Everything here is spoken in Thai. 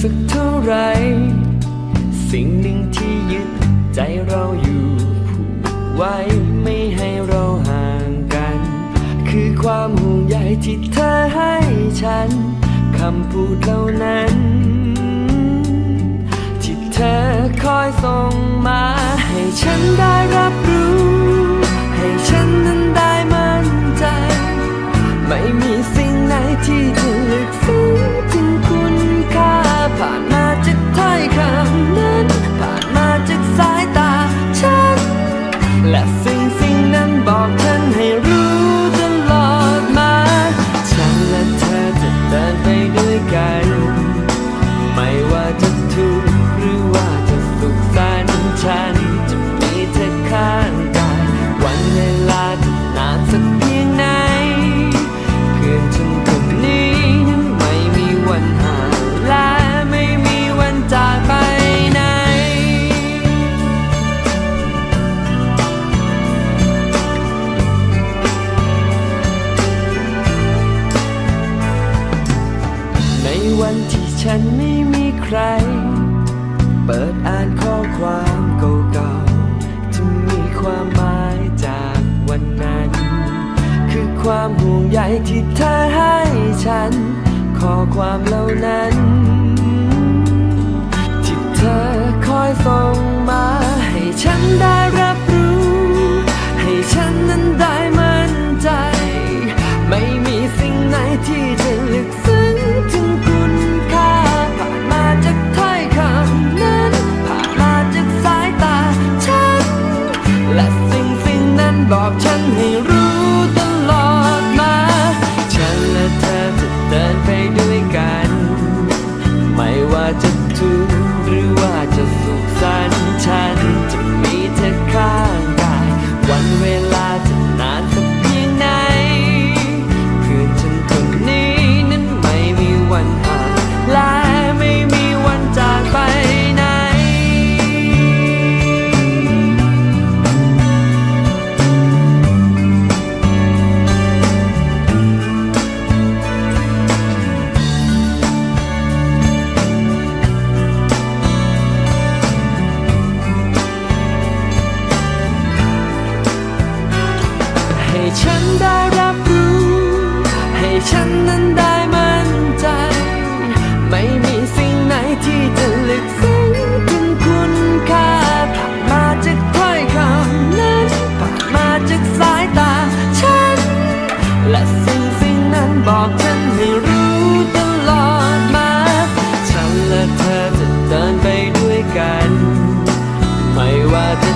สักเท่าไร สิ่งหนึ่งที่ยึดใจเราอยู่ผูกไว้ไม่ให้เราห่างกัน คือความห่วงใยที่เธอให้ฉัน คำพูดเหล่านั้น ที่เธอคอยส่งมา และสิ่งสิ่งนั้นบอกฉันให้รู้ ปิดอ่านข้อความเก่าๆที่มีความหมายจากวันนั้น คือความห่วงใยที่เธอให้ฉัน ข้อความเหล่านั้น ที่เธอคอยส่ง บอกฉันให้รู้ บอกฉันให้รู้ตลอดมา ฉันและเธอจะเดินไปด้วยกัน ไม่ว่าจะ